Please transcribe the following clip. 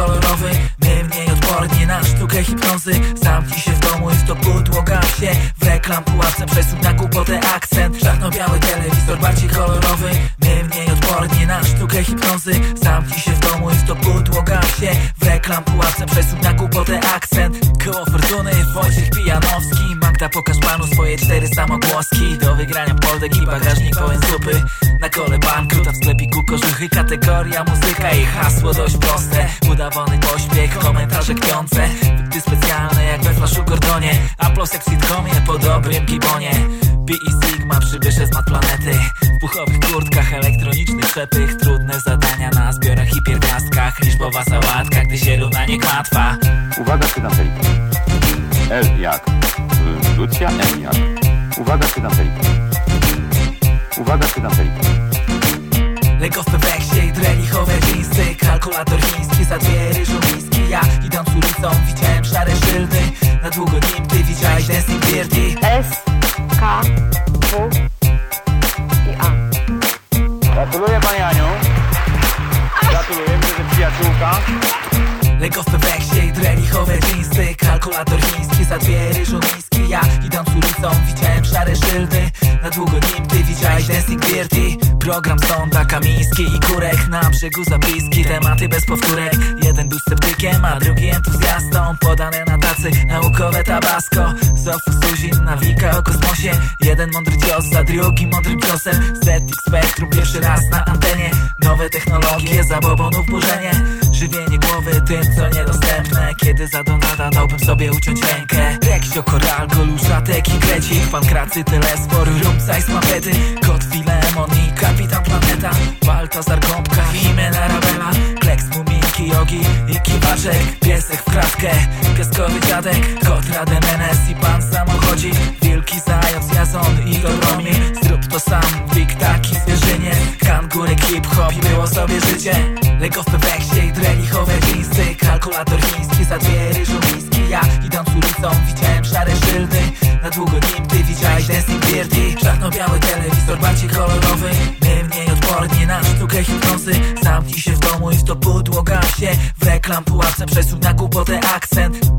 kolorowy My mniej odporni na sztukę hipnozy. Zamknij się w domu i to pudło się W reklam pułapce przesuń na głupotę akcent. Czarno-biały telewizor bardziej kolorowy My mniej odporni na sztukę hipnozy. W reklam pułapce przesuń na głupotę akcent. Koło fortuny Wojciech Pijanowski. Magda pokaż panu swoje cztery samogłoski. Do wygrania poldek i bagażnik pełen zupy. Na kole bankrut, a w sklepiku kożuchy. Kategoria muzyka i hasło dość proste. Udawany pośpiech, komentarze kpiące. Dykty specjalne jak we Flashu Gordonie. Aplos jak w sitcomie po dobrym gibonie Pi i Sigma przybierze z planety W puchowych kurtkach, elektronicznych przepych. Trudne zadania na zbiorach i pierwiastkach Liczbowa sałatka, gdy się luna nie kłatwa Uwaga, czytam telefon. L jak Lucja, M jak. Uwaga, czytam telefon. Uwaga, czytam telefon. Lego w peweksie i drelichowe dżinsy Kalkulator chiński za dwie ryżu miski Ja idąc ulicą widziałem szare szyldy Na długo nim ty widziałeś Dancing Dirty S, przyjaciółka. Lego w peweksie i drelichowe dżinsy Kalkulator chiński za dwie ryżu Ja idąc ulicą widziałem szare szyldy. Na długo nim ty widziałeś Dancing Dirty Program sonda Kamiński i Kurek. Na brzegu zapiski, tematy bez powtórek. Jeden był sceptykiem, a drugi entuzjastą. Podane na tacy naukowe tabasco Zofus Suzin, nawika o kosmosie. Jeden mądry cios za drugim mądrym ciosem. ZX Spectrum pierwszy raz na antenie. Nowe technologie, zabobonów burzenie Żywienie głowy tym, co niedostępne. Kiedy za donada dałbym sobie uciąć rękę. Reksio, Koral, Goluszatek i Krecik Pan Kracy, Telesfor, Rumca i Smapety Kot Filemon i Kapitan Planeta Baltazar Gąbka, Jimena Rabela Kleks, Muminki, Jogi i Kiwaczek. Piesek w kratkę, piaskowy dziadek. Kot Rademenes i Pan Samochodzik Wilki, Zając, Jazon i Dobromir Zrób to sam, Wik, taki zwierzynie. Kangurek, hip-hop i było sobie życie. Lego w peweksie Kalkulator chiński za dwie ryżu miski Ja idąc ulicą widziałem szare szyldy. Na długo nim ty widziałeś Dancing Dirty Czarno-biały telewizor bardziej kolorowy. My mniej odporni na sztukę hipnozy. Zamknij się w domu i w to podłoga się W reklam pułapce przesuń na głupotę akcent